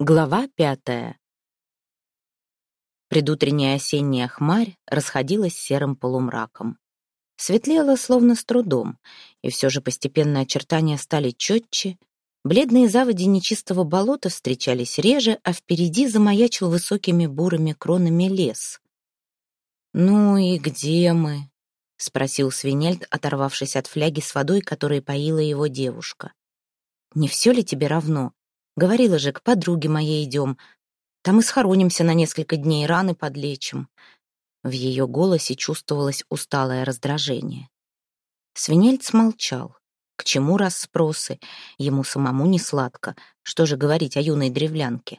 Глава пятая. Предутренняя осенняя хмарь расходилась серым полумраком. Светлело словно с трудом, и все же постепенно очертания стали четче, бледные заводи нечистого болота встречались реже, а впереди замаячил высокими бурыми кронами лес. «Ну и где мы?» — спросил Свинельд, оторвавшись от фляги с водой, которой поила его девушка. «Не все ли тебе равно?» Говорила же, к подруге моей идем. Там и схоронимся на несколько дней, раны подлечим». В ее голосе чувствовалось усталое раздражение. Свинельц молчал. К чему расспросы? Ему самому не сладко. Что же говорить о юной древлянке?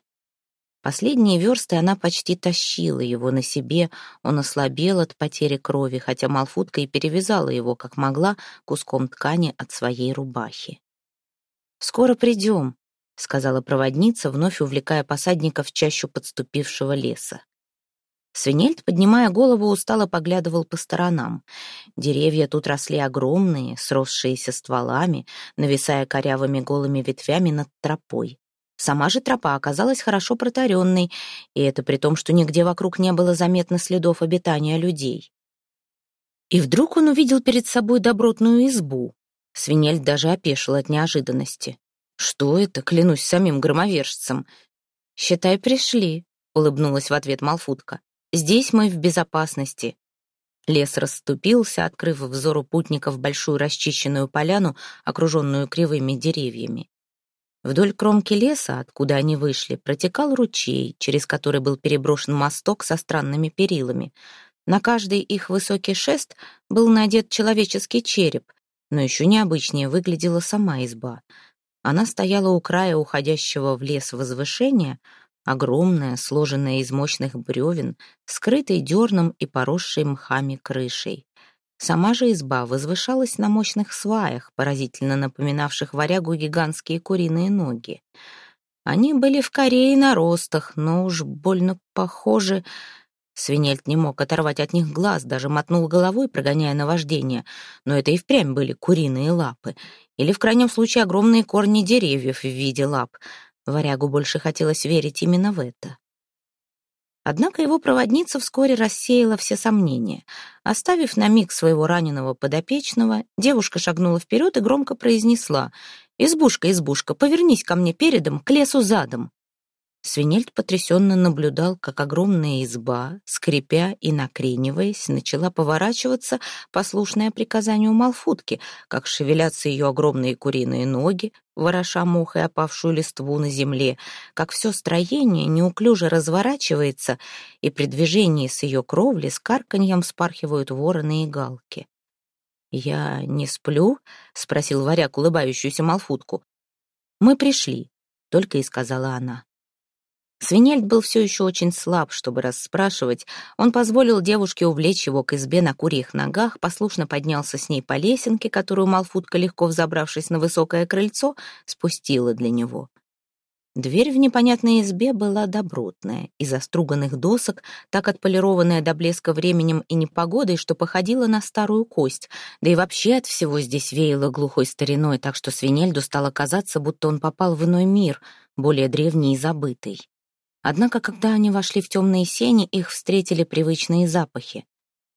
Последние версты она почти тащила его на себе, он ослабел от потери крови, хотя Малфутка и перевязала его, как могла, куском ткани от своей рубахи. «Скоро придем», — сказала проводница, вновь увлекая посадника в чащу подступившего леса. Свинельд, поднимая голову, устало поглядывал по сторонам. Деревья тут росли огромные, сросшиеся стволами, нависая корявыми голыми ветвями над тропой. Сама же тропа оказалась хорошо протаренной, и это при том, что нигде вокруг не было заметно следов обитания людей. И вдруг он увидел перед собой добротную избу. Свинельд даже опешил от неожиданности. «Что это, клянусь самим громовержцем?» «Считай, пришли», — улыбнулась в ответ Малфутка. «Здесь мы в безопасности». Лес расступился, открыв взору путников большую расчищенную поляну, окруженную кривыми деревьями. Вдоль кромки леса, откуда они вышли, протекал ручей, через который был переброшен мосток со странными перилами. На каждый их высокий шест был надет человеческий череп, но еще необычнее выглядела сама изба — она стояла у края уходящего в лес возвышения, огромная, сложенная из мощных бревен, скрытой дерном и поросшей мхами крышей. Сама же изба возвышалась на мощных сваях, поразительно напоминавших варягу гигантские куриные ноги. Они были в коре и наростах, но уж больно похожи Свинельт не мог оторвать от них глаз, даже мотнул головой, прогоняя наваждение. Но это и впрямь были куриные лапы. Или, в крайнем случае, огромные корни деревьев в виде лап. Варягу больше хотелось верить именно в это. Однако его проводница вскоре рассеяла все сомнения. Оставив на миг своего раненого подопечного, девушка шагнула вперед и громко произнесла «Избушка, избушка, повернись ко мне передом, к лесу задом». Свинельд потрясенно наблюдал, как огромная изба, скрипя и накрениваясь, начала поворачиваться, послушная приказанию Малфутки, как шевелятся ее огромные куриные ноги, вороша мох и опавшую листву на земле, как все строение неуклюже разворачивается, и при движении с ее кровли с карканьем спархивают вороны и галки. «Я не сплю?» — спросил варяг улыбающуюся Малфутку. «Мы пришли», — только и сказала она. Свинельд был все еще очень слаб, чтобы расспрашивать. Он позволил девушке увлечь его к избе на курьих ногах, послушно поднялся с ней по лесенке, которую Малфутка, легко взобравшись на высокое крыльцо, спустила для него. Дверь в непонятной избе была добротная, из оструганных досок, так отполированная до блеска временем и непогодой, что походила на старую кость, да и вообще от всего здесь веяло глухой стариной, так что Свинельду стало казаться, будто он попал в иной мир, более древний и забытый. Однако, когда они вошли в темные сени, их встретили привычные запахи.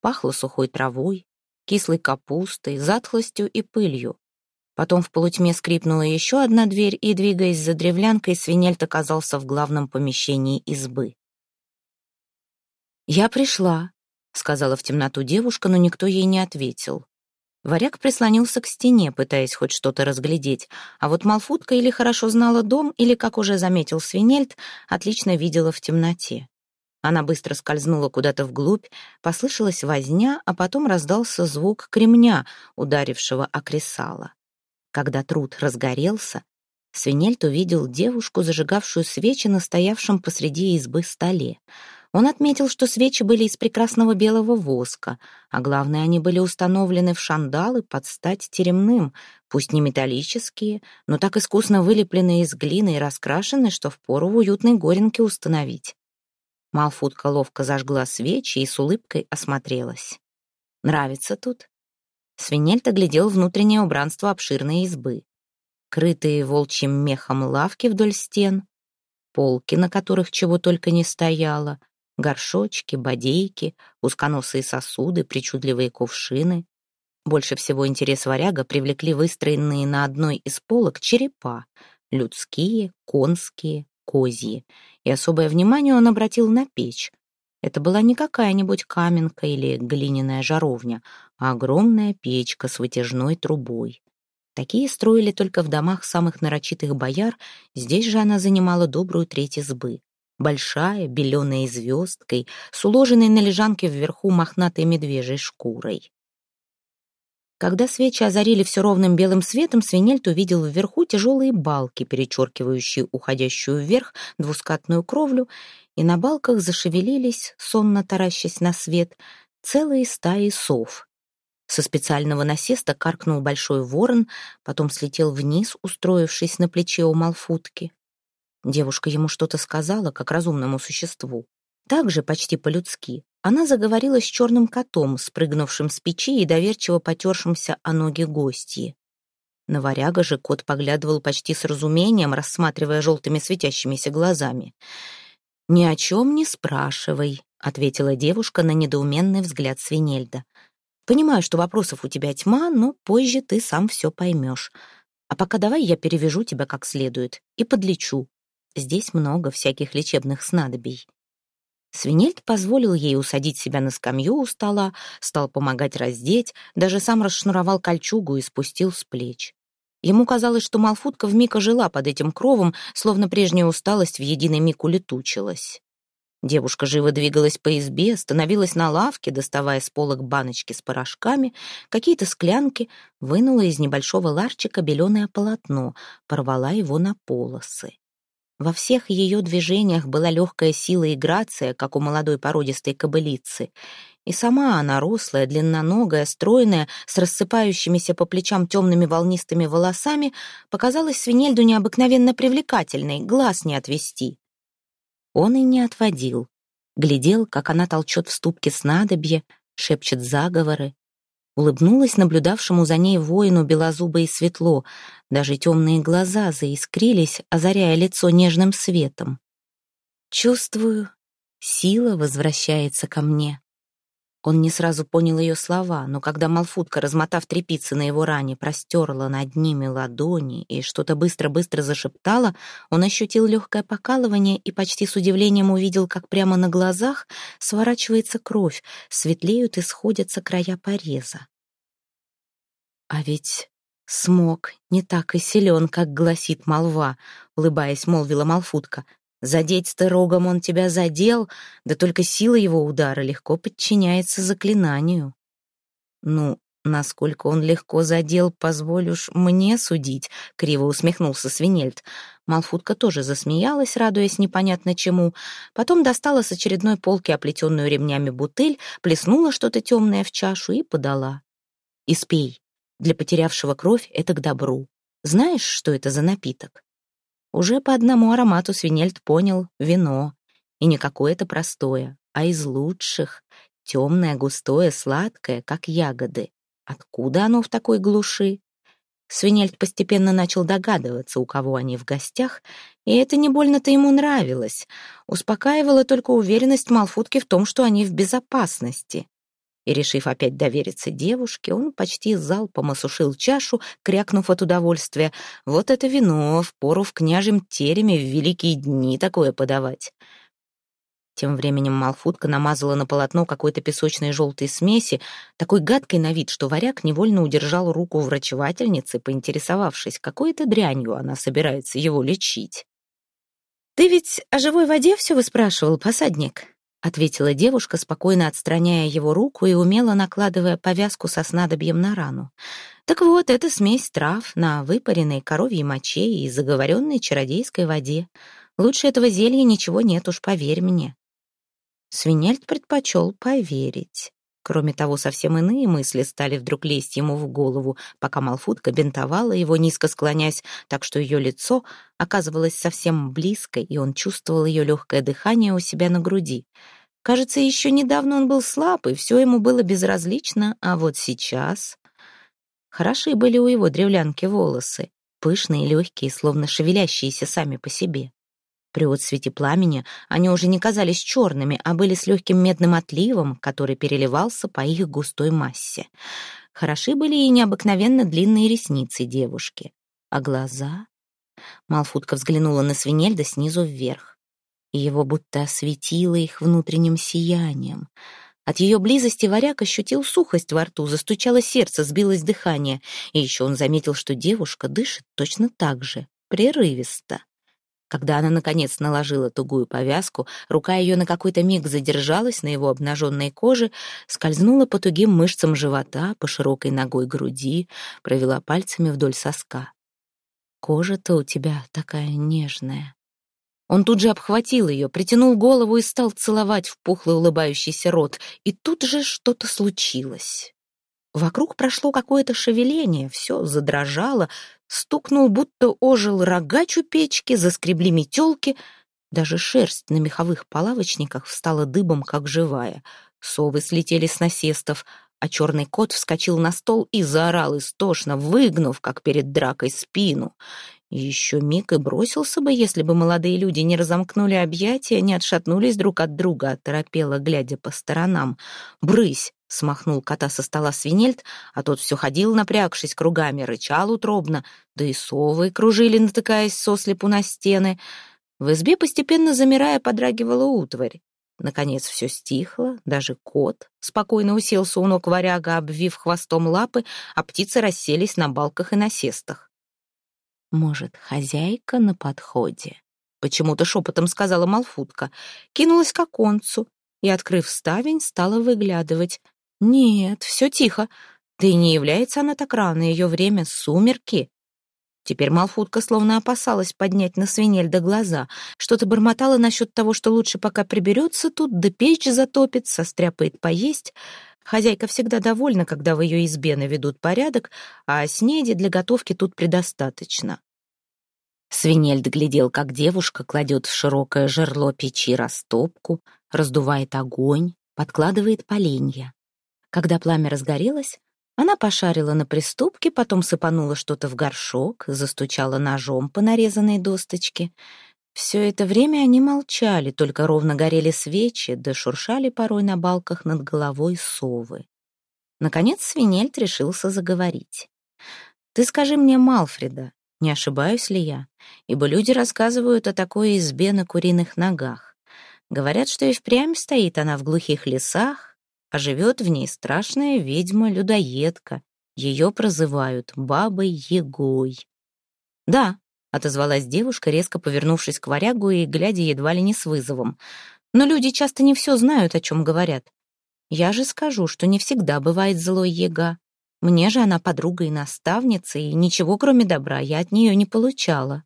Пахло сухой травой, кислой капустой, затхлостью и пылью. Потом в полутьме скрипнула еще одна дверь, и, двигаясь за древлянкой, свинельт оказался в главном помещении избы. «Я пришла», — сказала в темноту девушка, но никто ей не ответил. Варяг прислонился к стене, пытаясь хоть что-то разглядеть, а вот Малфутка или хорошо знала дом, или, как уже заметил Свинельд, отлично видела в темноте. Она быстро скользнула куда-то вглубь, послышалась возня, а потом раздался звук кремня, ударившего о кресало. Когда труд разгорелся, Свинельд увидел девушку, зажигавшую свечи на стоявшем посреди избы столе. Он отметил, что свечи были из прекрасного белого воска, а главное, они были установлены в шандалы под стать теремным, пусть не металлические, но так искусно вылепленные из глины и раскрашены, что впору в уютной горенке установить. Малфутка ловко зажгла свечи и с улыбкой осмотрелась. «Нравится тут?» Свинельт оглядел внутреннее убранство обширной избы. Крытые волчьим мехом лавки вдоль стен, полки, на которых чего только не стояло, горшочки, бодейки, узконосые сосуды, причудливые кувшины. Больше всего интерес варяга привлекли выстроенные на одной из полок черепа — людские, конские, козьи. И особое внимание он обратил на печь. Это была не какая-нибудь каменка или глиняная жаровня, а огромная печка с вытяжной трубой. Такие строили только в домах самых нарочитых бояр, здесь же она занимала добрую треть избы. Большая, беленая звездкой, с уложенной на лежанке вверху мохнатой медвежьей шкурой. Когда свечи озарили все ровным белым светом, Свинельт увидел вверху тяжелые балки, перечеркивающие уходящую вверх двускатную кровлю, и на балках зашевелились, сонно таращась на свет, целые стаи сов. Со специального насеста каркнул большой ворон, потом слетел вниз, устроившись на плече у Малфутки. Девушка ему что-то сказала, как разумному существу. Также, почти по-людски, она заговорила с черным котом, спрыгнувшим с печи и доверчиво потершимся о ноги гостьи. На варяга же кот поглядывал почти с разумением, рассматривая желтыми светящимися глазами. «Ни о чем не спрашивай», — ответила девушка на недоуменный взгляд Свинельда. «Понимаю, что вопросов у тебя тьма, но позже ты сам все поймешь. А пока давай я перевяжу тебя как следует и подлечу. Здесь много всяких лечебных снадобий». Свинельд позволил ей усадить себя на скамью у стола, стал помогать раздеть, даже сам расшнуровал кольчугу и спустил с плеч. Ему казалось, что Малфутка вмиг ожила под этим кровом, словно прежняя усталость в единый миг улетучилась. Девушка живо двигалась по избе, становилась на лавке, доставая с полок баночки с порошками, какие-то склянки, вынула из небольшого ларчика беленое полотно, порвала его на полосы. Во всех ее движениях была легкая сила и грация, как у молодой породистой кобылицы — и сама она, рослая, длинноногая, стройная, с рассыпающимися по плечам темными волнистыми волосами, показалась Свинельду необыкновенно привлекательной, глаз не отвести. Он и не отводил. Глядел, как она толчет в ступке снадобье, шепчет заговоры. Улыбнулась наблюдавшему за ней воину белозубо и светло, даже темные глаза заискрились, озаряя лицо нежным светом. «Чувствую, сила возвращается ко мне», он не сразу понял ее слова, но когда Малфутка, размотав тряпицы на его ране, простерла над ними ладони и что-то быстро-быстро зашептала, он ощутил легкое покалывание и почти с удивлением увидел, как прямо на глазах сворачивается кровь, светлеют и сходятся края пореза. А ведь смог не так и силен, как гласит молва, улыбаясь, молвила Малфутка. Задеть-то рогом он тебя задел, да только сила его удара легко подчиняется заклинанию. Ну, насколько он легко задел, позволишь мне судить, криво усмехнулся Свинельд. Малфутка тоже засмеялась, радуясь непонятно чему, потом достала с очередной полки оплетенную ремнями бутыль, плеснула что-то темное в чашу и подала. «Испей. Для потерявшего кровь это к добру. Знаешь, что это за напиток?» Уже по одному аромату Свинельд понял — вино. И не какое-то простое, а из лучших. Темное, густое, сладкое, как ягоды. Откуда оно в такой глуши? Свинельд постепенно начал догадываться, у кого они в гостях, и это не больно-то ему нравилось. Успокаивала только уверенность Малфутки в том, что они в безопасности. И, решив опять довериться девушке, он почти залпом осушил чашу, крякнув от удовольствия. Вот это вино, впору в княжем тереме в великие дни такое подавать. Тем временем Малфутка намазала на полотно какой-то песочной желтой смеси, такой гадкой на вид, что варяг невольно удержал руку врачевательницы, поинтересовавшись, какой-то дрянью она собирается его лечить. «Ты ведь о живой воде все выспрашивал, посадник?» Ответила девушка, спокойно отстраняя его руку и умело накладывая повязку со снадобьем на рану. Так вот, это смесь трав на выпаренной коровьей моче и заговоренной чародейской воде. Лучше этого зелья ничего нет, уж поверь мне. Свинельд предпочел поверить. Кроме того, совсем иные мысли стали вдруг лезть ему в голову, пока Малфутка бинтовала его, низко склонясь, так что ее лицо оказывалось совсем близко, и он чувствовал ее легкое дыхание у себя на груди. Кажется, еще недавно он был слаб, и все ему было безразлично, а вот сейчас... Хороши были у его древлянки волосы, пышные, легкие, словно шевелящиеся сами по себе. При отсвете пламени они уже не казались черными, а были с легким медным отливом, который переливался по их густой массе. Хороши были и необыкновенно длинные ресницы девушки. А глаза? Малфутка взглянула на свинельда снизу вверх. Его будто осветило их внутренним сиянием. От ее близости варяг ощутил сухость во рту, застучало сердце, сбилось дыхание. И еще он заметил, что девушка дышит точно так же, прерывисто. Когда она, наконец, наложила тугую повязку, рука ее на какой-то миг задержалась на его обнаженной коже, скользнула по тугим мышцам живота, по широкой ногой груди, провела пальцами вдоль соска. «Кожа-то у тебя такая нежная». Он тут же обхватил ее, притянул голову и стал целовать в пухлый улыбающийся рот, и тут же что-то случилось. Вокруг прошло какое-то шевеление, все задрожало, стукнул, будто ожил рогач у печки, заскребли метелки. Даже шерсть на меховых полавочниках встала дыбом, как живая. Совы слетели с насестов, а черный кот вскочил на стол и заорал истошно, выгнув, как перед дракой, спину. Еще миг и бросился бы, если бы молодые люди не разомкнули объятия, не отшатнулись друг от друга, оторопело, глядя по сторонам. «Брысь!» — смахнул кота со стола свинельт, а тот все ходил, напрягшись кругами, рычал утробно, да и совы кружили, натыкаясь сослепу на стены. В избе, постепенно замирая, подрагивала утварь. Наконец все стихло, даже кот спокойно уселся у ног варяга, обвив хвостом лапы, а птицы расселись на балках и насестах. «Может, хозяйка на подходе?» Почему-то шепотом сказала Малфутка. Кинулась к оконцу и, открыв ставень, стала выглядывать. «Нет, все тихо. Да и не является она так рано, ее время — сумерки». Теперь Малфутка словно опасалась поднять на свинельда глаза. Что-то бормотала насчет того, что лучше пока приберется тут, да печь затопит, состряпает поесть. Хозяйка всегда довольна, когда в ее избе наведут порядок, а снеди для готовки тут предостаточно. Свинельд глядел, как девушка кладет в широкое жерло печи растопку, раздувает огонь, подкладывает поленья. Когда пламя разгорелось, она пошарила на приступке, потом сыпанула что-то в горшок, застучала ножом по нарезанной досточке — все это время они молчали, только ровно горели свечи, да шуршали порой на балках над головой совы. Наконец Свинельд решился заговорить. «Ты скажи мне, Малфреда, не ошибаюсь ли я? Ибо люди рассказывают о такой избе на куриных ногах. Говорят, что и впрямь стоит она в глухих лесах, а живет в ней страшная ведьма-людоедка. Ее прозывают Бабой-Ягой». «Да», отозвалась девушка, резко повернувшись к варягу и глядя едва ли не с вызовом. «Но люди часто не все знают, о чем говорят. Я же скажу, что не всегда бывает злой ега. Мне же она подруга и наставница, и ничего, кроме добра, я от нее не получала».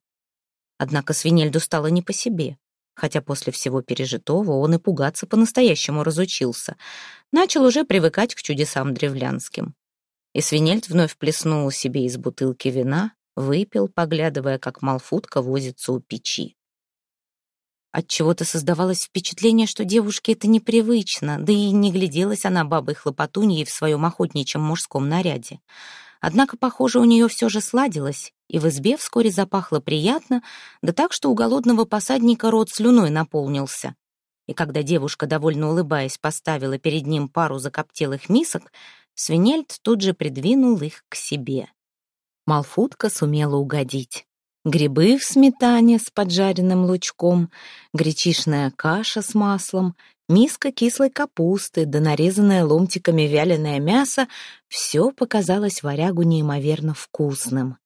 Однако Свинельду стало не по себе, хотя после всего пережитого он и пугаться по-настоящему разучился. Начал уже привыкать к чудесам древлянским. И Свинельд вновь плеснул себе из бутылки вина, Выпил, поглядывая, как Малфутка возится у печи. Отчего-то создавалось впечатление, что девушке это непривычно, да и не гляделась она бабой хлопотуньей в своем охотничьем мужском наряде. Однако, похоже, у нее все же сладилось, и в избе вскоре запахло приятно, да так, что у голодного посадника рот слюной наполнился. И когда девушка, довольно улыбаясь, поставила перед ним пару закоптелых мисок, Свинельд тут же придвинул их к себе. Малфутка сумела угодить. Грибы в сметане с поджаренным лучком, гречишная каша с маслом, миска кислой капусты да нарезанное ломтиками вяленое мясо — все показалось варягу неимоверно вкусным.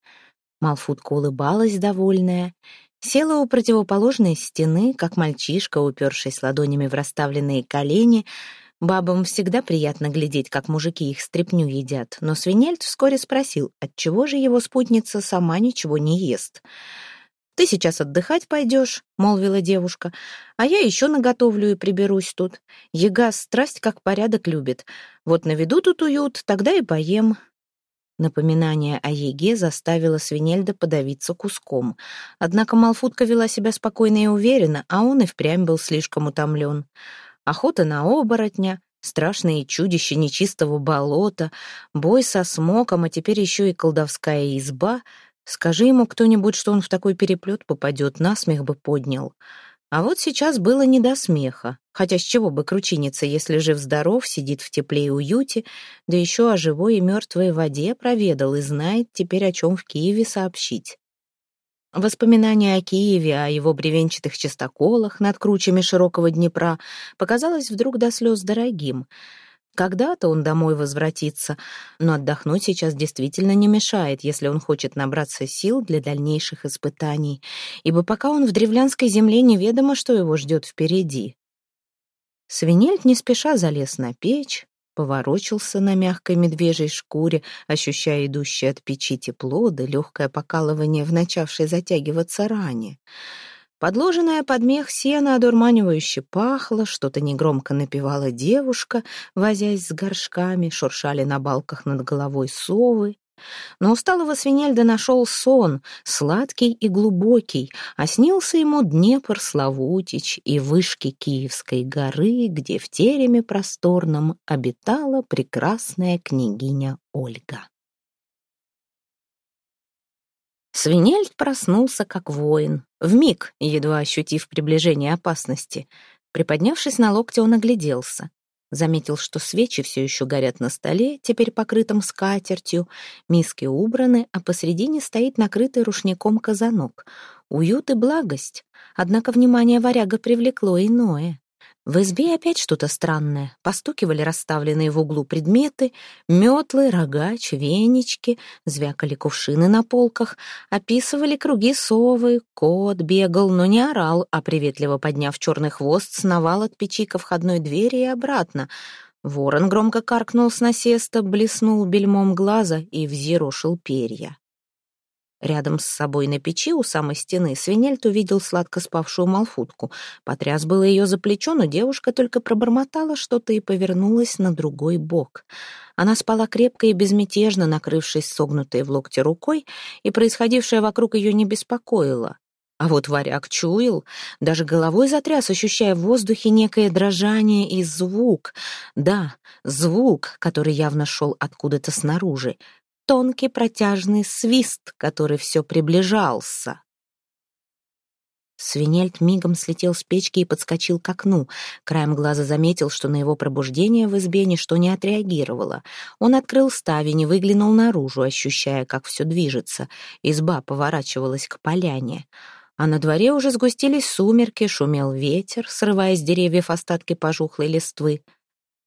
Малфутка улыбалась довольная, села у противоположной стены, как мальчишка, упершись ладонями в расставленные колени, Бабам всегда приятно глядеть, как мужики их стряпню едят, но Свинельд вскоре спросил, отчего же его спутница сама ничего не ест. «Ты сейчас отдыхать пойдешь», — молвила девушка, «а я еще наготовлю и приберусь тут. Ега страсть как порядок любит. Вот наведу тут уют, тогда и поем». Напоминание о Еге заставило Свинельда подавиться куском. Однако Малфутка вела себя спокойно и уверенно, а он и впрямь был слишком утомлен охота на оборотня, страшные чудища нечистого болота, бой со смоком, а теперь еще и колдовская изба — Скажи ему кто-нибудь, что он в такой переплет попадет, насмех бы поднял. А вот сейчас было не до смеха. Хотя с чего бы кручиниться, если жив-здоров, сидит в тепле и уюте, да еще о живой и мертвой воде проведал и знает теперь, о чем в Киеве сообщить. Воспоминание о Киеве, о его бревенчатых частоколах над кручами широкого Днепра показалось вдруг до слез дорогим — когда-то он домой возвратится, но отдохнуть сейчас действительно не мешает, если он хочет набраться сил для дальнейших испытаний, ибо пока он в древлянской земле неведомо, что его ждет впереди. Свинельт не спеша залез на печь, поворочился на мягкой медвежьей шкуре, ощущая идущее от печи тепло да легкое покалывание в начавшей затягиваться ране. Подложенная под мех сено одурманивающе пахло, что-то негромко напевала девушка, возясь с горшками, шуршали на балках над головой совы. Но усталого свинельда нашел сон, сладкий и глубокий, а снился ему Днепр Славутич и вышки Киевской горы, где в тереме просторном обитала прекрасная княгиня Ольга. Свинельд проснулся как воин, вмиг, едва ощутив приближение опасности. Приподнявшись на локте, он огляделся. Заметил, что свечи все еще горят на столе, теперь покрытом скатертью, миски убраны, а посредине стоит накрытый рушником казанок. Уют и благость. Однако внимание варяга привлекло иное. В избе опять что-то странное. Постукивали расставленные в углу предметы, метлы, рогач, венички, звякали кувшины на полках, описывали круги совы, кот бегал, но не орал, а приветливо подняв черный хвост, сновал от печи ко входной двери и обратно. Ворон громко каркнул с насеста, блеснул бельмом глаза и взъерошил перья. Рядом с собой на печи у самой стены Свинельт увидел сладко спавшую Малфутку. Потряс было ее за плечо, но девушка только пробормотала что-то и повернулась на другой бок. Она спала крепко и безмятежно, накрывшись согнутой в локте рукой, и происходившее вокруг ее не беспокоило. А вот варяг чуял, даже головой затряс, ощущая в воздухе некое дрожание и звук. Да, звук, который явно шел откуда-то снаружи тонкий протяжный свист, который все приближался. Свинельт мигом слетел с печки и подскочил к окну. Краем глаза заметил, что на его пробуждение в избе ничто не отреагировало. Он открыл ставень и выглянул наружу, ощущая, как все движется. Изба поворачивалась к поляне. А на дворе уже сгустились сумерки, шумел ветер, срывая с деревьев остатки пожухлой листвы.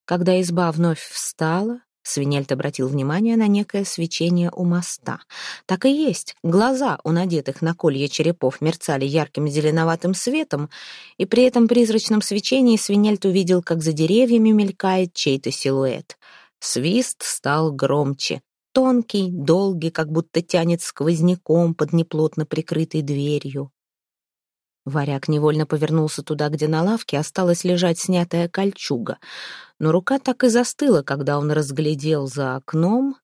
Когда изба вновь встала, Свинельт обратил внимание на некое свечение у моста. Так и есть, глаза у надетых на колье черепов мерцали ярким зеленоватым светом, и при этом призрачном свечении Свинельт увидел, как за деревьями мелькает чей-то силуэт. Свист стал громче, тонкий, долгий, как будто тянет сквозняком под неплотно прикрытой дверью. Варяг невольно повернулся туда, где на лавке осталась лежать снятая кольчуга, но рука так и застыла, когда он разглядел за окном.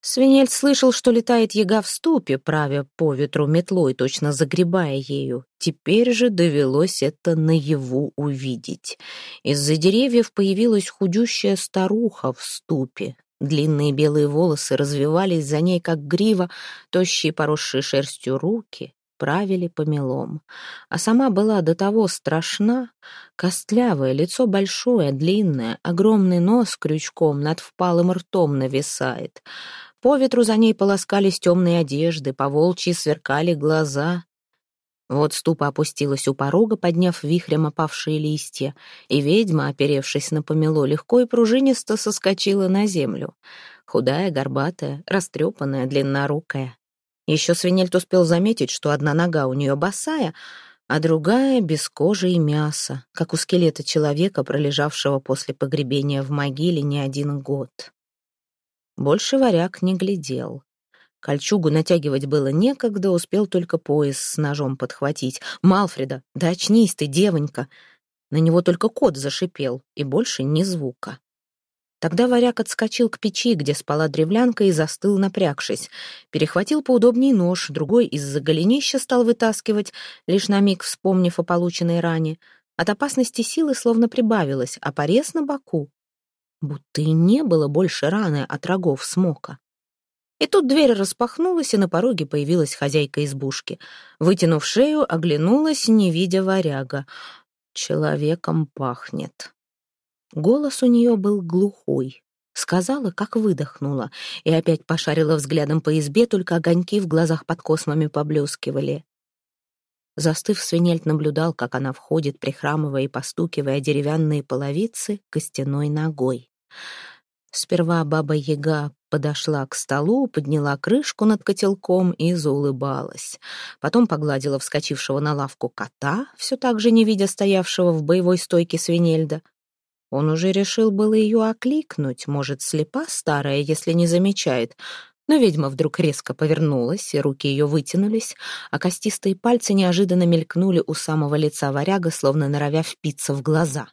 Свинель слышал, что летает яга в ступе, правя по ветру метлой, точно загребая ею. Теперь же довелось это наяву увидеть. Из-за деревьев появилась худющая старуха в ступе. Длинные белые волосы развивались за ней, как грива, тощие поросшие шерстью руки правили помелом. А сама была до того страшна, костлявое, лицо большое, длинное, огромный нос крючком над впалым ртом нависает. По ветру за ней полоскались темные одежды, по волчьи сверкали глаза. Вот ступа опустилась у порога, подняв вихрем опавшие листья, и ведьма, оперевшись на помело, легко и пружинисто соскочила на землю. Худая, горбатая, растрепанная, длиннорукая. Еще свинельт успел заметить, что одна нога у нее босая, а другая без кожи и мяса, как у скелета человека, пролежавшего после погребения в могиле не один год. Больше варяг не глядел. Кольчугу натягивать было некогда, успел только пояс с ножом подхватить. «Малфреда, да очнись ты, девонька!» На него только кот зашипел, и больше ни звука. Тогда варяг отскочил к печи, где спала древлянка, и застыл, напрягшись. Перехватил поудобней нож, другой из-за голенища стал вытаскивать, лишь на миг вспомнив о полученной ране. От опасности силы словно прибавилось, а порез на боку. Будто и не было больше раны от рогов смока. И тут дверь распахнулась, и на пороге появилась хозяйка избушки. Вытянув шею, оглянулась, не видя варяга. «Человеком пахнет». Голос у нее был глухой. Сказала, как выдохнула, и опять пошарила взглядом по избе, только огоньки в глазах под космами поблескивали. Застыв, свинельт наблюдал, как она входит, прихрамывая и постукивая деревянные половицы костяной ногой. Сперва баба-яга подошла к столу, подняла крышку над котелком и заулыбалась. Потом погладила вскочившего на лавку кота, все так же не видя стоявшего в боевой стойке свинельда. Он уже решил было ее окликнуть, может, слепа старая, если не замечает. Но ведьма вдруг резко повернулась, и руки ее вытянулись, а костистые пальцы неожиданно мелькнули у самого лица варяга, словно норовя впиться в глаза.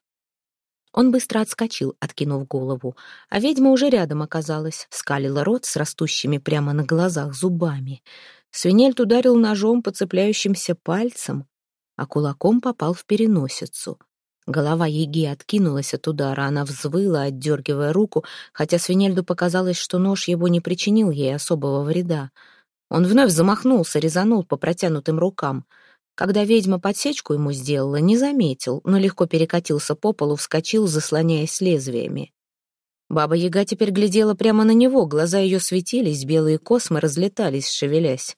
Он быстро отскочил, откинув голову, а ведьма уже рядом оказалась, скалила рот с растущими прямо на глазах зубами. Свинельт ударил ножом по цепляющимся пальцам, а кулаком попал в переносицу. Голова Еги откинулась от удара, она взвыла, отдергивая руку, хотя Свинельду показалось, что нож его не причинил ей особого вреда. Он вновь замахнулся, резанул по протянутым рукам — когда ведьма подсечку ему сделала, не заметил, но легко перекатился по полу, вскочил, заслоняясь лезвиями. Баба-яга теперь глядела прямо на него, глаза ее светились, белые космы разлетались, шевелясь.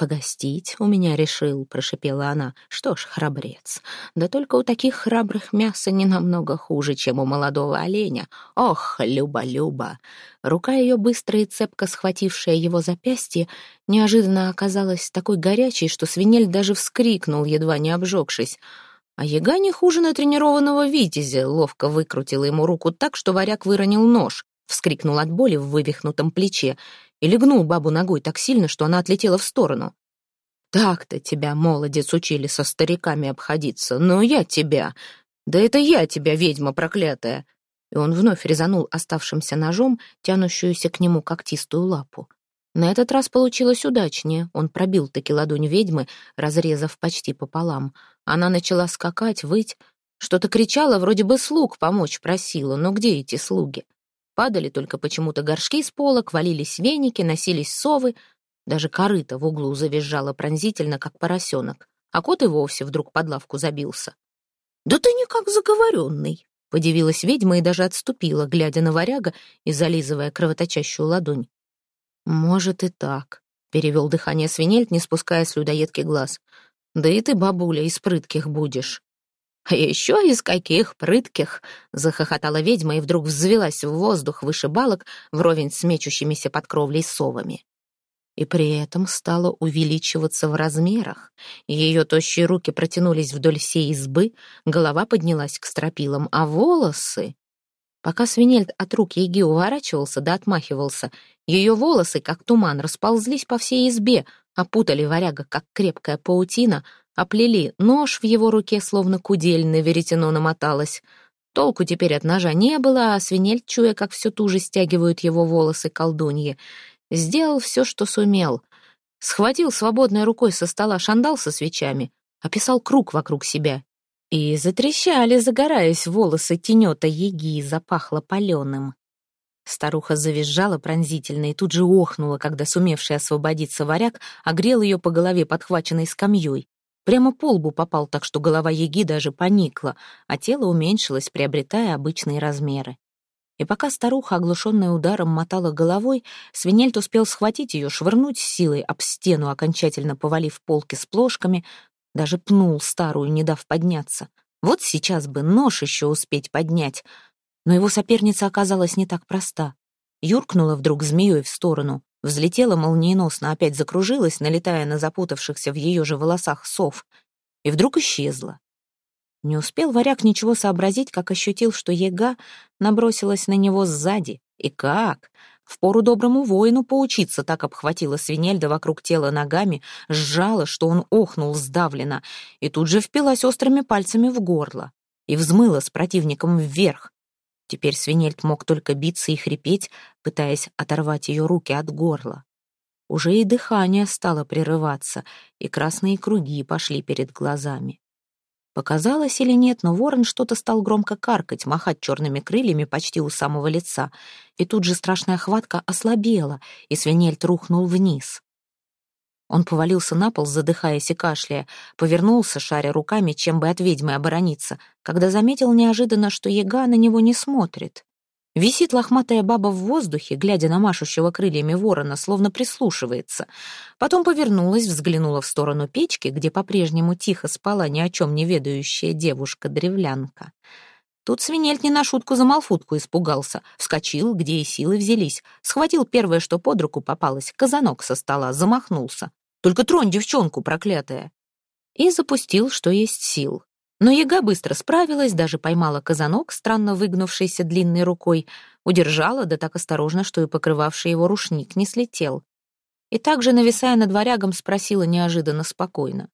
«Погостить у меня решил», — прошепела она. «Что ж, храбрец. Да только у таких храбрых мясо не намного хуже, чем у молодого оленя. Ох, Люба-Люба!» Рука ее, быстро и цепко схватившая его запястье, неожиданно оказалась такой горячей, что свинель даже вскрикнул, едва не обжегшись. А яга не хуже натренированного витязя ловко выкрутила ему руку так, что варяг выронил нож, вскрикнул от боли в вывихнутом плече и легнул бабу ногой так сильно, что она отлетела в сторону. «Так-то тебя, молодец, учили со стариками обходиться, но я тебя... Да это я тебя, ведьма проклятая!» И он вновь резанул оставшимся ножом, тянущуюся к нему когтистую лапу. На этот раз получилось удачнее. Он пробил таки ладонь ведьмы, разрезав почти пополам. Она начала скакать, выть. Что-то кричала, вроде бы слуг помочь просила, но где эти слуги? Падали только почему-то горшки с полок, валились веники, носились совы. Даже корыто в углу завизжало пронзительно, как поросенок. А кот и вовсе вдруг под лавку забился. «Да ты никак заговоренный!» — подивилась ведьма и даже отступила, глядя на варяга и зализывая кровоточащую ладонь. «Может и так», — перевел дыхание свинельт, не спуская с людоедки глаз. «Да и ты, бабуля, из прытких будешь». «А еще из каких прытких!» — захохотала ведьма и вдруг взвелась в воздух выше балок вровень с мечущимися под кровлей совами. И при этом стала увеличиваться в размерах. Ее тощие руки протянулись вдоль всей избы, голова поднялась к стропилам, а волосы... Пока свинельд от рук Еги уворачивался да отмахивался, ее волосы, как туман, расползлись по всей избе, опутали варяга, как крепкая паутина — оплели, нож в его руке словно кудель на веретено намоталась. Толку теперь от ножа не было, а свинель, чуя, как все туже стягивают его волосы колдуньи, сделал все, что сумел. Схватил свободной рукой со стола шандал со свечами, описал круг вокруг себя. И затрещали, загораясь волосы тенета еги, запахло паленым. Старуха завизжала пронзительно и тут же охнула, когда сумевший освободиться варяг огрел ее по голове подхваченной скамьей. Прямо по лбу попал, так что голова Яги даже поникла, а тело уменьшилось, приобретая обычные размеры. И пока старуха, оглушенная ударом, мотала головой, свинельт успел схватить ее, швырнуть силой об стену, окончательно повалив полки с плошками, даже пнул старую, не дав подняться. Вот сейчас бы нож еще успеть поднять. Но его соперница оказалась не так проста. Юркнула вдруг змеей в сторону, Взлетела молниеносно, опять закружилась, налетая на запутавшихся в ее же волосах сов, и вдруг исчезла. Не успел варяг ничего сообразить, как ощутил, что яга набросилась на него сзади. И как? Впору доброму воину поучиться, так обхватила свинельда вокруг тела ногами, сжала, что он охнул сдавленно, и тут же впилась острыми пальцами в горло и взмыла с противником вверх, Теперь свинельт мог только биться и хрипеть, пытаясь оторвать ее руки от горла. Уже и дыхание стало прерываться, и красные круги пошли перед глазами. Показалось или нет, но ворон что-то стал громко каркать, махать черными крыльями почти у самого лица. И тут же страшная хватка ослабела, и свинельт рухнул вниз. Он повалился на пол, задыхаясь и кашляя, повернулся, шаря руками, чем бы от ведьмы оборониться, когда заметил неожиданно, что яга на него не смотрит. Висит лохматая баба в воздухе, глядя на машущего крыльями ворона, словно прислушивается. Потом повернулась, взглянула в сторону печки, где по-прежнему тихо спала ни о чем не ведающая девушка-древлянка. Тут свинельт не на шутку за малфутку испугался, вскочил, где и силы взялись, схватил первое, что под руку попалось, казанок со стола, замахнулся. Только тронь девчонку, проклятая!» И запустил, что есть сил. Но яга быстро справилась, даже поймала казанок, странно выгнувшийся длинной рукой, удержала, да так осторожно, что и покрывавший его рушник не слетел. И также, нависая над варягом, спросила неожиданно спокойно.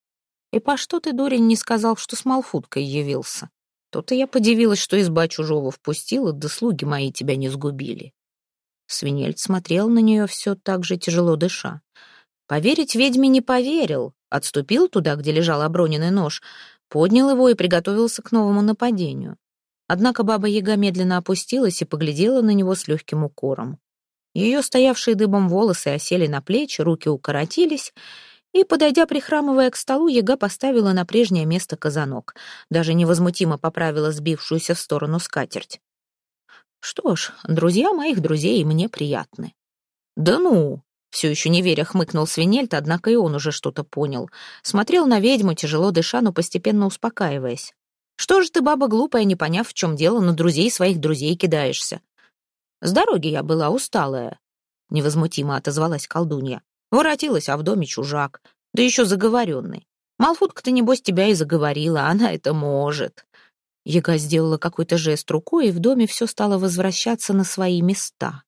«И по что ты, дурень, не сказал, что с Малфуткой явился? То-то я подивилась, что изба чужого впустила, да слуги мои тебя не сгубили». Свинельд смотрел на нее все так же тяжело дыша. Поверить ведьме не поверил, отступил туда, где лежал оброненный нож, поднял его и приготовился к новому нападению. Однако баба-яга медленно опустилась и поглядела на него с легким укором. Ее стоявшие дыбом волосы осели на плечи, руки укоротились, и, подойдя прихрамывая к столу, яга поставила на прежнее место казанок, даже невозмутимо поправила сбившуюся в сторону скатерть. «Что ж, друзья моих друзей мне приятны». «Да ну!» Все еще не веря, хмыкнул свинельт, однако и он уже что-то понял. Смотрел на ведьму, тяжело дыша, но постепенно успокаиваясь. «Что же ты, баба глупая, не поняв, в чем дело, на друзей своих друзей кидаешься?» «С дороги я была усталая», — невозмутимо отозвалась колдунья. Воротилась, а в доме чужак, да еще заговоренный. Малфутка-то, небось, тебя и заговорила, она это может». Яга сделала какой-то жест рукой, и в доме все стало возвращаться на свои места.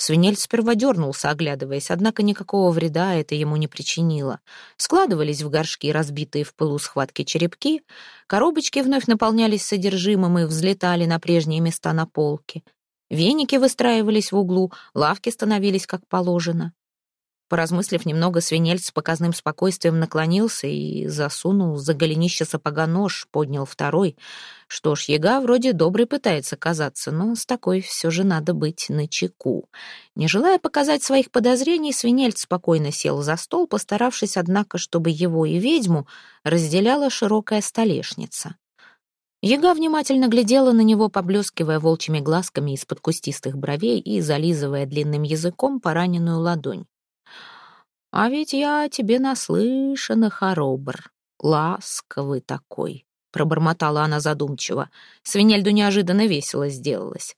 Свинель сперва дернулся, оглядываясь, однако никакого вреда это ему не причинило. Складывались в горшки разбитые в пылу схватки черепки, коробочки вновь наполнялись содержимым и взлетали на прежние места на полке. Веники выстраивались в углу, лавки становились как положено. Поразмыслив немного, свинель с показным спокойствием наклонился и засунул за голенище сапога нож, поднял второй. Что ж, яга вроде добрый пытается казаться, но с такой все же надо быть начеку. Не желая показать своих подозрений, свинельц спокойно сел за стол, постаравшись, однако, чтобы его и ведьму разделяла широкая столешница. Яга внимательно глядела на него, поблескивая волчьими глазками из-под кустистых бровей и зализывая длинным языком пораненную ладонь. А ведь я тебе наслышана, хоробр, ласковый такой, пробормотала она задумчиво. Свинельду неожиданно весело сделалось.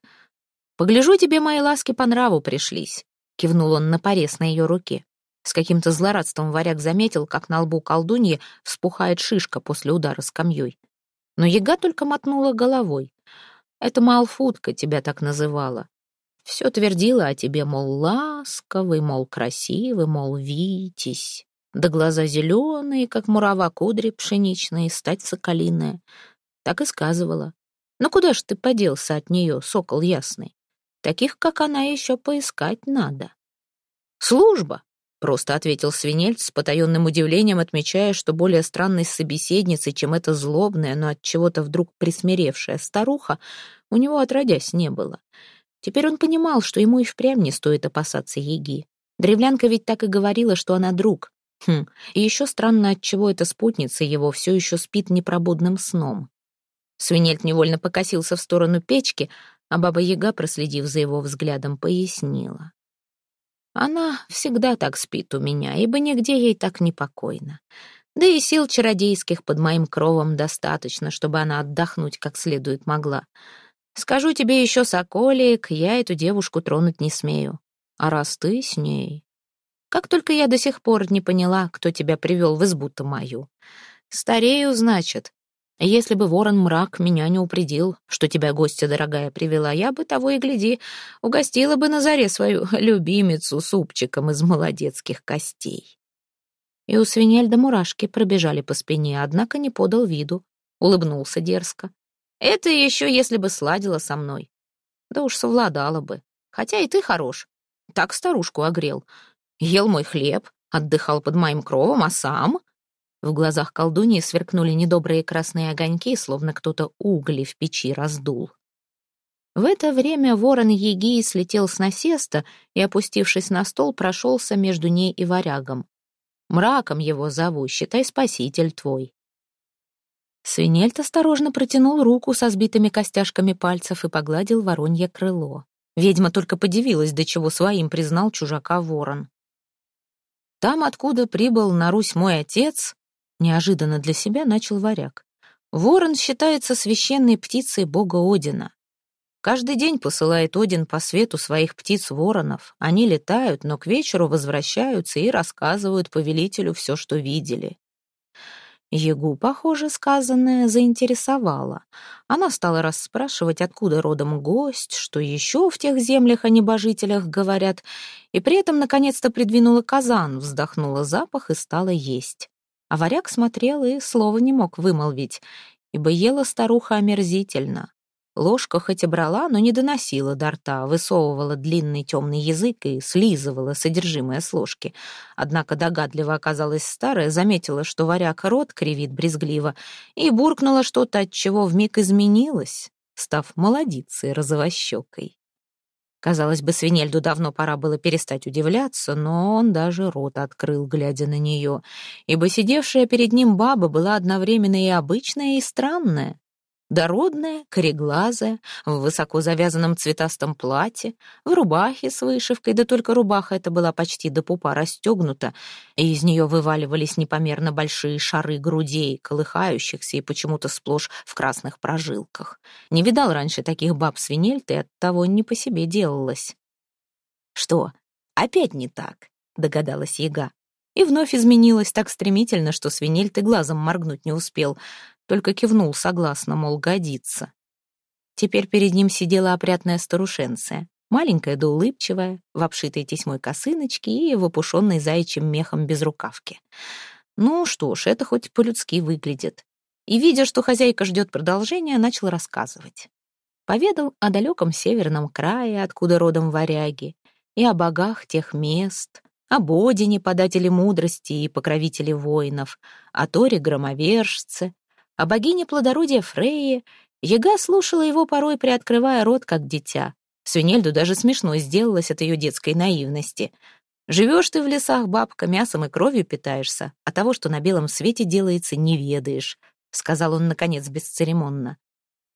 Погляжу, тебе мои ласки по нраву пришлись, кивнул он на порез на ее руке. С каким-то злорадством варяг заметил, как на лбу колдуньи вспухает шишка после удара скамьей. Но яга только мотнула головой. Это Малфутка тебя так называла. Все твердила о тебе, мол, ласковый, мол, красивый, мол, витязь. Да глаза зеленые, как мурава кудри пшеничные, стать соколиная. Так и сказывала. Ну куда ж ты поделся от нее, сокол ясный? Таких, как она, еще поискать надо. Служба, просто ответил свинельц с потаенным удивлением, отмечая, что более странной собеседницей, чем эта злобная, но от чего-то вдруг присмиревшая старуха, у него отродясь не было. Теперь он понимал, что ему и впрямь не стоит опасаться Еги. Древлянка ведь так и говорила, что она друг. Хм, и еще странно, отчего эта спутница его все еще спит непробудным сном. Свинельт невольно покосился в сторону печки, а баба-яга, проследив за его взглядом, пояснила. «Она всегда так спит у меня, ибо нигде ей так непокойно. Да и сил чародейских под моим кровом достаточно, чтобы она отдохнуть как следует могла. Скажу тебе еще, соколик, я эту девушку тронуть не смею. А раз ты с ней... Как только я до сих пор не поняла, кто тебя привел в избу-то мою. Старею, значит. Если бы ворон-мрак меня не упредил, что тебя гостья дорогая привела, я бы того и гляди, угостила бы на заре свою любимицу супчиком из молодецких костей. И у свинельда мурашки пробежали по спине, однако не подал виду, улыбнулся дерзко. Это еще если бы сладила со мной. Да уж совладала бы. Хотя и ты хорош. Так старушку огрел. Ел мой хлеб, отдыхал под моим кровом, а сам... В глазах колдуньи сверкнули недобрые красные огоньки, словно кто-то угли в печи раздул. В это время ворон Егии слетел с насеста и, опустившись на стол, прошелся между ней и варягом. «Мраком его зову, считай, спаситель твой». Свинельт осторожно протянул руку со сбитыми костяшками пальцев и погладил воронье крыло. Ведьма только подивилась, до чего своим признал чужака ворон. «Там, откуда прибыл на Русь мой отец», неожиданно для себя начал варяг. «Ворон считается священной птицей бога Одина. Каждый день посылает Один по свету своих птиц-воронов. Они летают, но к вечеру возвращаются и рассказывают повелителю все, что видели. Егу, похоже, сказанное заинтересовало. Она стала расспрашивать, откуда родом гость, что еще в тех землях о небожителях говорят, и при этом наконец-то придвинула казан, вздохнула запах и стала есть. А варяг смотрел и слова не мог вымолвить, ибо ела старуха омерзительно. Ложка хоть и брала, но не доносила до рта, высовывала длинный темный язык и слизывала содержимое с ложки. Однако догадливо оказалась старая, заметила, что варяг рот кривит брезгливо, и буркнула что-то, от чего вмиг изменилась, став молодицей розовощекой. Казалось бы, свинельду давно пора было перестать удивляться, но он даже рот открыл, глядя на нее, ибо сидевшая перед ним баба была одновременно и обычная, и странная. Дородная, кореглазая, в высоко завязанном цветастом платье, в рубахе с вышивкой, да только рубаха эта была почти до пупа расстегнута, и из нее вываливались непомерно большие шары грудей, колыхающихся и почему-то сплошь в красных прожилках. Не видал раньше таких баб свинельт, и оттого не по себе делалось. «Что, опять не так?» — догадалась яга. И вновь изменилась так стремительно, что свинельт и глазом моргнуть не успел только кивнул согласно, мол, годится. Теперь перед ним сидела опрятная старушенция, маленькая да улыбчивая, в обшитой тесьмой косыночке и в опушенной заячьим мехом безрукавке. Ну что ж, это хоть по-людски выглядит. И, видя, что хозяйка ждет продолжения, начал рассказывать. Поведал о далеком северном крае, откуда родом варяги, и о богах тех мест, об Одине, подателе мудрости и покровителе воинов, о Торе громовержце, о богине плодородия Фрейе, Яга слушала его порой, приоткрывая рот, как дитя. Свинельду даже смешно сделалось от ее детской наивности. «Живешь ты в лесах, бабка, мясом и кровью питаешься, а того, что на белом свете делается, не ведаешь», — сказал он, наконец, бесцеремонно.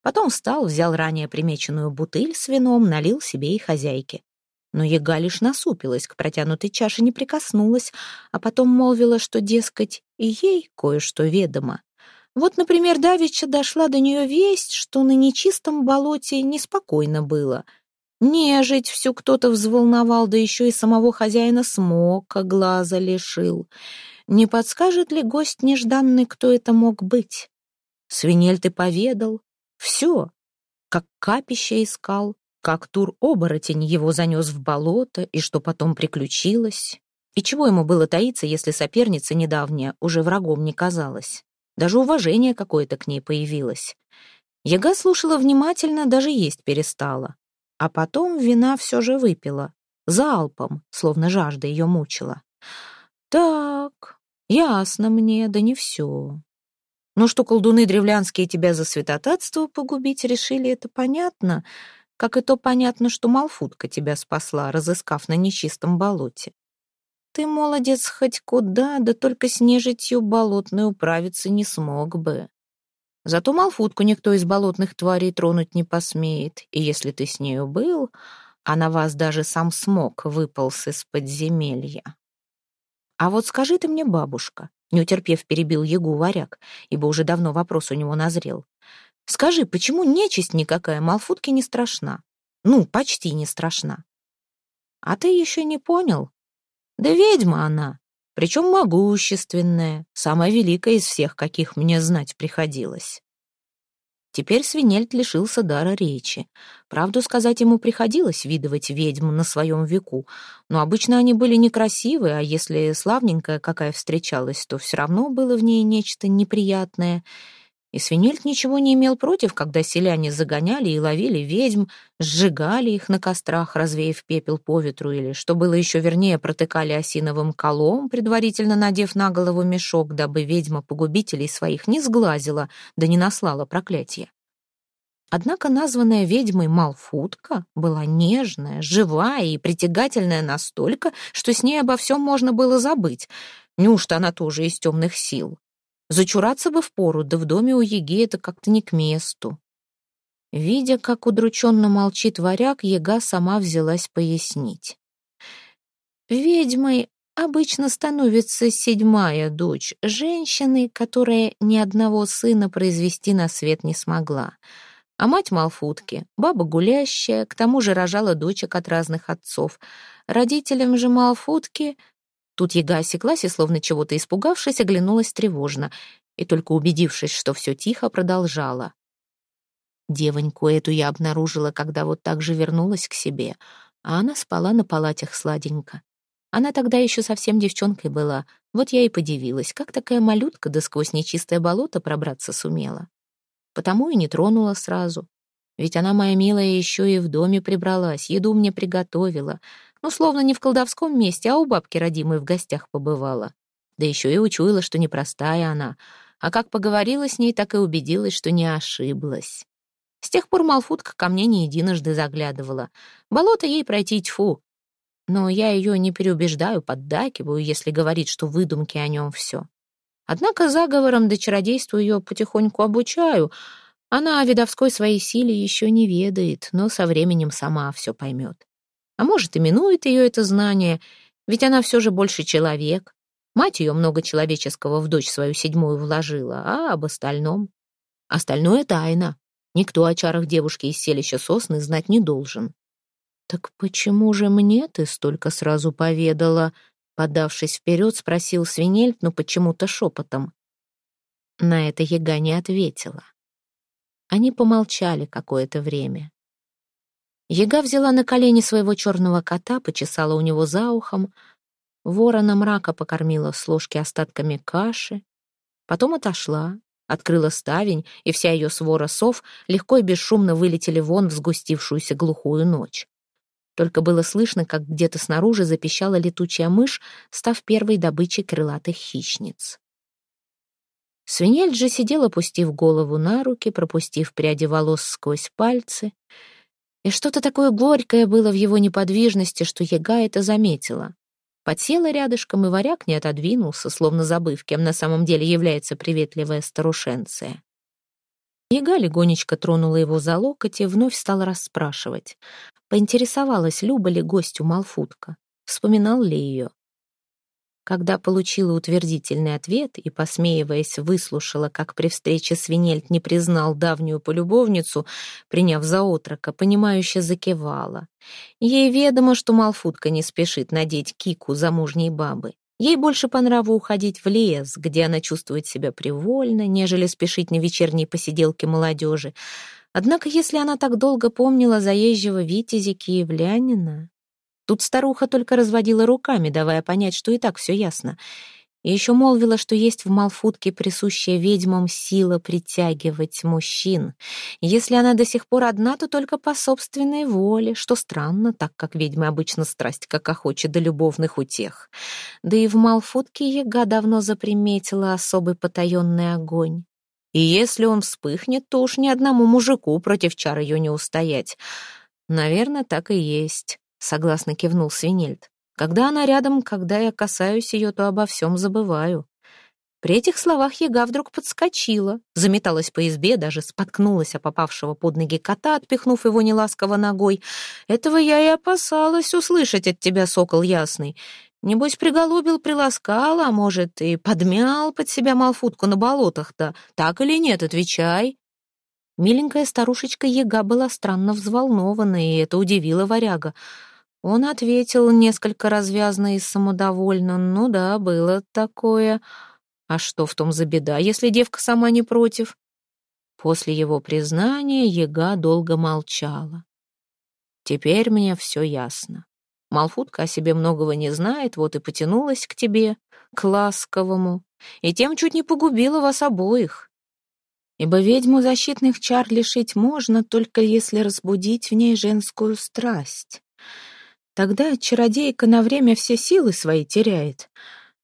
Потом встал, взял ранее примеченную бутыль с вином, налил себе и хозяйке. Но яга лишь насупилась, к протянутой чаше не прикоснулась, а потом молвила, что, дескать, и ей кое-что ведомо. Вот, например, давеча дошла до нее весть, что на нечистом болоте неспокойно было. Нежить всю кто-то взволновал, да еще и самого хозяина смока глаза лишил. Не подскажет ли гость нежданный, кто это мог быть? Свинель ты поведал. Все. Как капище искал, как тур-оборотень его занес в болото, и что потом приключилось. И чего ему было таиться, если соперница недавняя уже врагом не казалась? Даже уважение какое-то к ней появилось. Яга слушала внимательно, даже есть перестала. А потом вина все же выпила. Залпом, словно жажда ее мучила. «Так, ясно мне, да не все. Ну, что колдуны древлянские тебя за святотатство погубить решили, это понятно, как и то понятно, что Малфутка тебя спасла, разыскав на нечистом болоте. Ты, молодец, хоть куда, да только с нежитью болотной управиться не смог бы. Зато Малфутку никто из болотных тварей тронуть не посмеет, и если ты с нею был, а на вас даже сам смог выполз из подземелья. А вот скажи ты мне, бабушка, не утерпев, перебил Ягу варяг, ибо уже давно вопрос у него назрел. Скажи, почему нечисть никакая Малфутке не страшна? Ну, почти не страшна. А ты еще не понял, да ведьма она, причем могущественная, самая великая из всех, каких мне знать приходилось. Теперь Свинельд лишился дара речи. Правду сказать ему приходилось видывать ведьм на своем веку, но обычно они были некрасивые, а если славненькая какая встречалась, то все равно было в ней нечто неприятное. И Свинельд ничего не имел против, когда селяне загоняли и ловили ведьм, сжигали их на кострах, развеяв пепел по ветру, или, что было еще вернее, протыкали осиновым колом, предварительно надев на голову мешок, дабы ведьма погубителей своих не сглазила, да не наслала проклятие. Однако названная ведьмой Малфутка была нежная, живая и притягательная настолько, что с ней обо всем можно было забыть. Неужто она тоже из темных сил? Зачураться бы впору, да в доме у Еги это как-то не к месту. Видя, как удрученно молчит варяг, Ега сама взялась пояснить. Ведьмой обычно становится седьмая дочь женщины, которая ни одного сына произвести на свет не смогла. А мать Малфутки, баба гулящая, к тому же рожала дочек от разных отцов. Родителям же Малфутки Тут яга осеклась и, словно чего-то испугавшись, оглянулась тревожно и, только убедившись, что все тихо, продолжала. Девоньку эту я обнаружила, когда вот так же вернулась к себе, а она спала на палатях сладенько. Она тогда еще совсем девчонкой была, вот я и подивилась, как такая малютка да сквозь нечистое болото пробраться сумела. Потому и не тронула сразу. Ведь она, моя милая, еще и в доме прибралась, еду мне приготовила, ну, словно не в колдовском месте, а у бабки родимой в гостях побывала. Да еще и учуяла, что непростая она. А как поговорила с ней, так и убедилась, что не ошиблась. С тех пор Малфутка ко мне не единожды заглядывала. Болото ей пройти тьфу. Но я ее не переубеждаю, поддакиваю, если говорит, что выдумки о нем все. Однако заговором до чародейству ее потихоньку обучаю. Она о видовской своей силе еще не ведает, но со временем сама все поймет. А может, и минует ее это знание, ведь она все же больше человек. Мать ее много человеческого в дочь свою седьмую вложила, а об остальном? Остальное тайна. Никто о чарах девушки из селища сосны знать не должен. «Так почему же мне ты столько сразу поведала?» Подавшись вперед, спросил Свинельд, но почему-то шепотом. На это яга не ответила. Они помолчали какое-то время. Ега взяла на колени своего черного кота, почесала у него за ухом, ворона мрака покормила с ложки остатками каши, потом отошла, открыла ставень, и вся ее свора сов легко и бесшумно вылетели вон в сгустившуюся глухую ночь. Только было слышно, как где-то снаружи запищала летучая мышь, став первой добычей крылатых хищниц. Свинель же сидела, опустив голову на руки, пропустив пряди волос сквозь пальцы — и что-то такое горькое было в его неподвижности, что яга это заметила. Подсела рядышком, и варяг не отодвинулся, словно забыв, кем на самом деле является приветливая старушенция. Яга легонечко тронула его за локоть и вновь стала расспрашивать. Поинтересовалась, Люба ли гостю Малфутка, вспоминал ли ее. Когда получила утвердительный ответ и, посмеиваясь, выслушала, как при встрече свинельт не признал давнюю полюбовницу, приняв за отрока, понимающе закивала. Ей ведомо, что Малфутка не спешит надеть кику замужней бабы. Ей больше по нраву уходить в лес, где она чувствует себя привольно, нежели спешить на вечерние посиделки молодежи. Однако, если она так долго помнила заезжего витязя киевлянина, Тут старуха только разводила руками, давая понять, что и так все ясно. И еще молвила, что есть в Малфутке присущая ведьмам сила притягивать мужчин. Если она до сих пор одна, то только по собственной воле, что странно, так как ведьмы обычно страсть как охочет до любовных утех. Да и в Малфутке яга давно заприметила особый потаенный огонь. И если он вспыхнет, то уж ни одному мужику против чар ее не устоять. Наверное, так и есть согласно кивнул Свинельд. Когда она рядом, когда я касаюсь ее, то обо всем забываю. При этих словах яга вдруг подскочила, заметалась по избе, даже споткнулась о попавшего под ноги кота, отпихнув его неласково ногой. Этого я и опасалась услышать от тебя, сокол ясный. Небось, приголубил, приласкал, а может, и подмял под себя малфутку на болотах-то. Так или нет, отвечай. Миленькая старушечка Яга была странно взволнована, и это удивило варяга. Он ответил несколько развязно и самодовольно. «Ну да, было такое. А что в том за беда, если девка сама не против?» После его признания Ега долго молчала. «Теперь мне все ясно. Малфутка о себе многого не знает, вот и потянулась к тебе, к ласковому, и тем чуть не погубила вас обоих. Ибо ведьму защитных чар лишить можно, только если разбудить в ней женскую страсть. Тогда чародейка на время все силы свои теряет,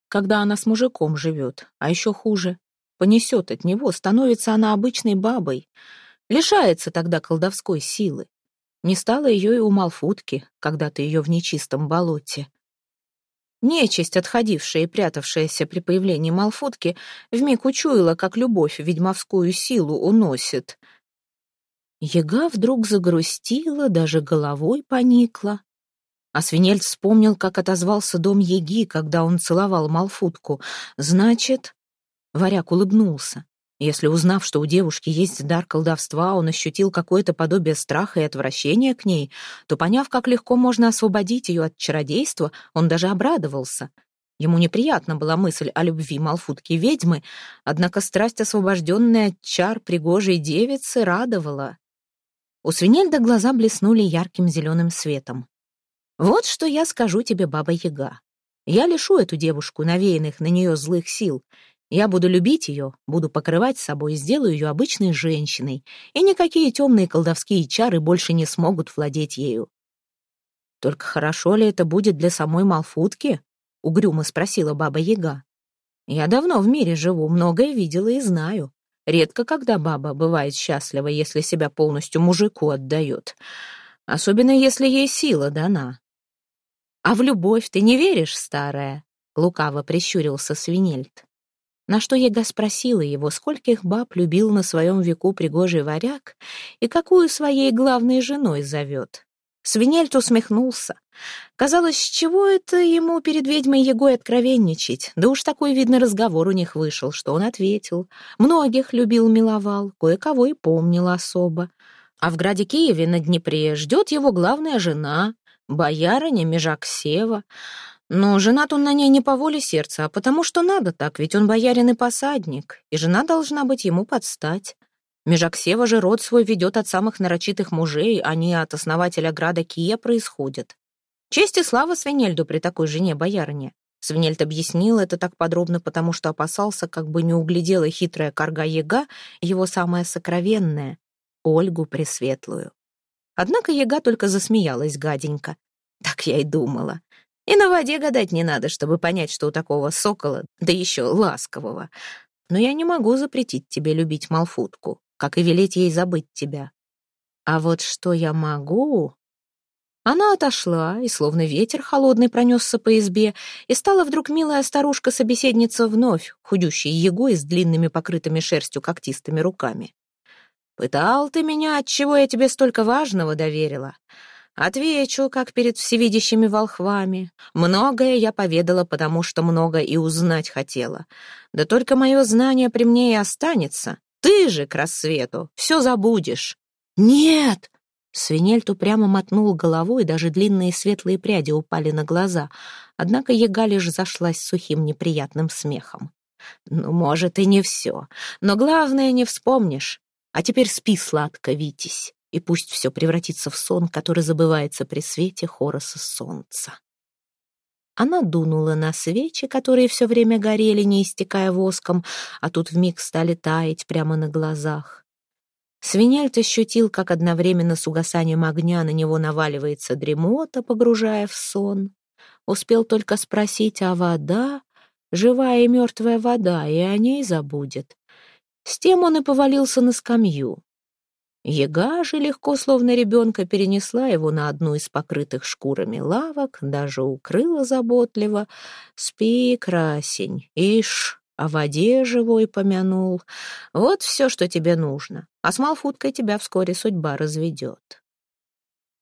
когда она с мужиком живет, а еще хуже, понесет от него, становится она обычной бабой, лишается тогда колдовской силы. Не стало ее и у Малфутки, когда-то ее в нечистом болоте. Нечисть, отходившая и прятавшаяся при появлении Малфутки, вмиг учуяла, как любовь ведьмовскую силу уносит. Яга вдруг загрустила, даже головой поникла. А свинельц вспомнил, как отозвался дом Яги, когда он целовал Малфутку. Значит, Варяг улыбнулся. Если, узнав, что у девушки есть дар колдовства, он ощутил какое-то подобие страха и отвращения к ней, то, поняв, как легко можно освободить ее от чародейства, он даже обрадовался. Ему неприятна была мысль о любви Малфутки-ведьмы, однако страсть, освобожденная от чар пригожей девицы, радовала. У свинельда глаза блеснули ярким зеленым светом. «Вот что я скажу тебе, Баба-Яга. Я лишу эту девушку навеянных на нее злых сил, я буду любить ее, буду покрывать собой, сделаю ее обычной женщиной, и никакие темные колдовские чары больше не смогут владеть ею. «Только хорошо ли это будет для самой Малфутки?» — угрюмо спросила баба Яга. «Я давно в мире живу, многое видела и знаю. Редко когда баба бывает счастлива, если себя полностью мужику отдает. Особенно, если ей сила дана. А в любовь ты не веришь, старая?» — лукаво прищурился Свинельд. На что Ега спросила его, скольких баб любил на своем веку пригожий варяг и какую своей главной женой зовет. Свинельт усмехнулся. Казалось, с чего это ему перед ведьмой Егой откровенничать? Да уж такой, видно, разговор у них вышел, что он ответил. Многих любил-миловал, кое-кого и помнил особо. А в граде Киеве на Днепре ждет его главная жена, боярыня Межаксева. Но женат он на ней не по воле сердца, а потому что надо так, ведь он боярин и посадник, и жена должна быть ему подстать. Межаксева же род свой ведет от самых нарочитых мужей, а не от основателя града Кия происходит. Честь и слава Свинельду при такой жене боярине. Свинельд объяснил это так подробно, потому что опасался, как бы не углядела хитрая карга Ега его самое сокровенное — Ольгу Пресветлую. Однако Ега только засмеялась гаденько. Так я и думала. И на воде гадать не надо, чтобы понять, что у такого сокола, да еще ласкового. Но я не могу запретить тебе любить Малфутку, как и велеть ей забыть тебя. А вот что я могу... Она отошла, и словно ветер холодный пронесся по избе, и стала вдруг милая старушка-собеседница вновь, худющей егой с длинными покрытыми шерстью когтистыми руками. «Пытал ты меня, отчего я тебе столько важного доверила. Отвечу, как перед всевидящими волхвами. Многое я поведала, потому что много и узнать хотела. Да только мое знание при мне и останется. Ты же к рассвету все забудешь. Нет! Свинельт упрямо мотнул головой, даже длинные светлые пряди упали на глаза. Однако Яга лишь зашлась сухим неприятным смехом. «Ну, может, и не все. Но главное не вспомнишь. А теперь спи сладко, Витязь и пусть все превратится в сон, который забывается при свете хороса солнца. Она дунула на свечи, которые все время горели, не истекая воском, а тут вмиг стали таять прямо на глазах. Свинельт ощутил, как одновременно с угасанием огня на него наваливается дремота, погружая в сон. Успел только спросить, а вода, живая и мертвая вода, и о ней забудет. С тем он и повалился на скамью. Ега же легко, словно ребенка, перенесла его на одну из покрытых шкурами лавок, даже укрыла заботливо. «Спи, красень, ишь, о воде живой помянул. Вот все, что тебе нужно, а с Малфуткой тебя вскоре судьба разведет».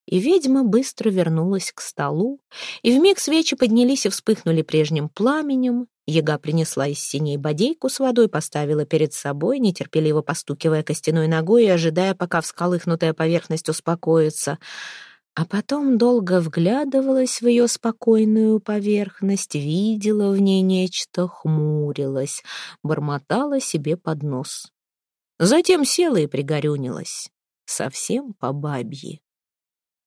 И ведьма быстро вернулась к столу, и вмиг свечи поднялись и вспыхнули прежним пламенем, Яга принесла из синей бодейку с водой, поставила перед собой, нетерпеливо постукивая костяной ногой и ожидая, пока всколыхнутая поверхность успокоится. А потом долго вглядывалась в ее спокойную поверхность, видела в ней нечто, хмурилась, бормотала себе под нос. Затем села и пригорюнилась, совсем по бабье.